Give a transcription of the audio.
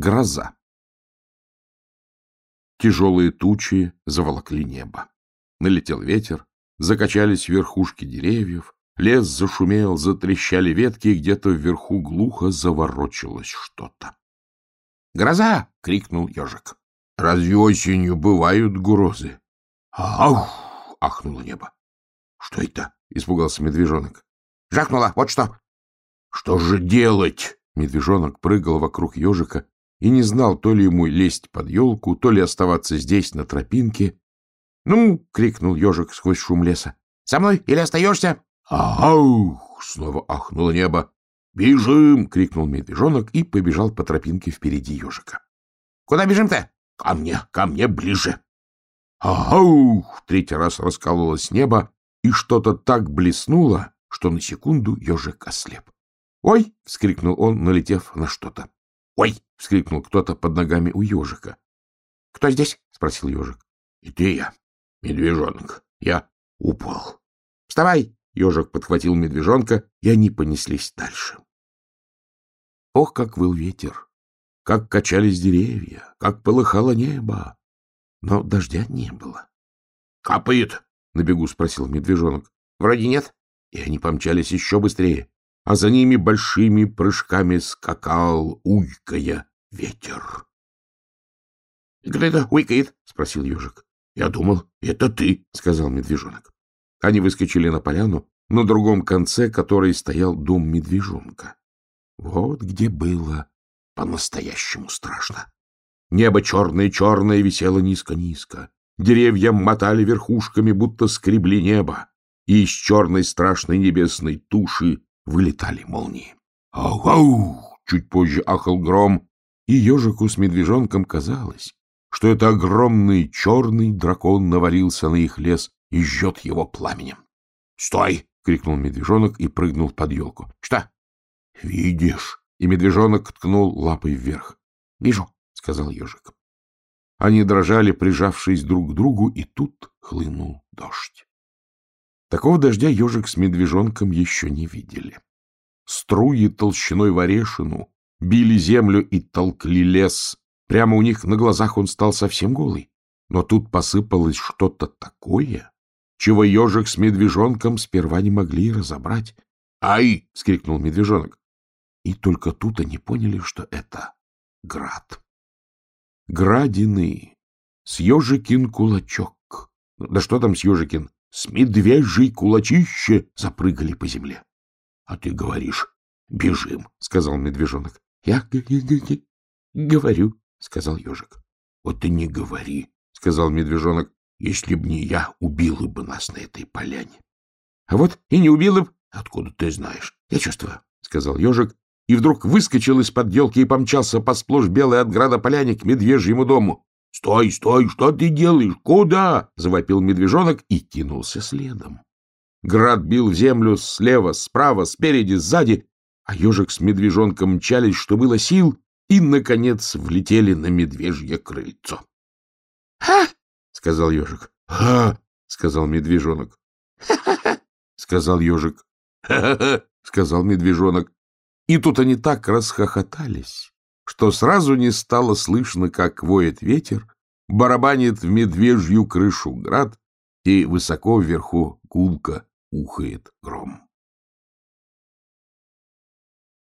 Гроза. Тяжелые тучи заволокли небо. Налетел ветер, закачались верхушки деревьев, лес зашумел, затрещали ветки, и где-то вверху глухо заворочилось что-то. «Гроза!» — крикнул ежик. «Разве осенью бывают грозы?» «Ах!» — ахнуло небо. «Что это?» — испугался медвежонок. «Жахнуло! Вот что!» «Что же делать?» Медвежонок прыгал вокруг ежика и не знал, то ли ему лезть под елку, то ли оставаться здесь, на тропинке. — Ну! — крикнул ежик сквозь шум леса. — Со мной или остаешься? — Аух! — снова ахнуло небо. «Бежим!» — крикнул медвежонок и побежал по тропинке впереди ежика. «Куда бежим-то?» «Ко мне, ко мне ближе!» «Аух!» — третий раз раскололось небо, и что-то так блеснуло, что на секунду ежик ослеп. «Ой!» — вскрикнул он, налетев на что-то. «Ой!» — вскрикнул кто-то под ногами у ежика. «Кто здесь?» — спросил ежик. «Это я, медвежонок. Я упал». «Вставай!» Ежик подхватил медвежонка, и они понеслись дальше. Ох, как выл ветер! Как качались деревья! Как полыхало небо! Но дождя не было. — Капает? — на бегу спросил медвежонок. — Вроде нет. И они помчались еще быстрее, а за ними большими прыжками скакал, уйкая, ветер. — Кто это уйкает? — спросил ежик. — Я думал, это ты, — сказал медвежонок. Они выскочили на поляну, на другом конце которой стоял дом медвежонка. Вот где было по-настоящему страшно. Небо черное-черное висело низко-низко. Деревья мотали верхушками, будто скребли небо, и из черной страшной небесной туши вылетали молнии. «Ау-ау!» — чуть позже ахал гром, и ежику с медвежонком казалось, что это огромный черный дракон наварился на их лес и жжет его пламенем. «Стой!» — крикнул медвежонок и прыгнул под елку. «Что?» «Видишь?» И медвежонок ткнул лапой вверх. «Вижу», — сказал ежик. Они дрожали, прижавшись друг к другу, и тут хлынул дождь. Такого дождя ежик с медвежонком еще не видели. Струи толщиной в орешину били землю и толкли лес. Прямо у них на глазах он стал совсем голый. Но тут посыпалось что-то такое, чего ежик с медвежонком сперва не могли разобрать. «Ай!» — скрикнул медвежонок. И только тут они поняли, что это град. Градины, с ежикин кулачок. Да что там с ежикин? С медвежий кулачище запрыгали по земле. — А ты говоришь, бежим, — сказал медвежонок. — Я говорю, — сказал ежик. — Вот ты не говори, — сказал медвежонок. Если б не я, убила бы нас на этой поляне. — А вот и не убила б. — Откуда ты знаешь? — Я чувствую, — сказал ежик, и вдруг выскочил из-под елки и помчался по сплошь белой от града поляне к медвежьему дому. — Стой, стой, что ты делаешь? Куда? — завопил медвежонок и кинулся следом. Град бил в землю слева, справа, спереди, сзади, а ежик с медвежонком мчались, что было сил, и, наконец, влетели на медвежье крыльцо. — Ха! — сказал ежик. — Ха! — сказал медвежонок. — Ха-ха-ха! — сказал ежик. — Ха-ха-ха! — сказал медвежонок. И тут они так расхохотались, что сразу не стало слышно, как воет ветер, барабанит в медвежью крышу град, и высоко вверху гулко ухает гром.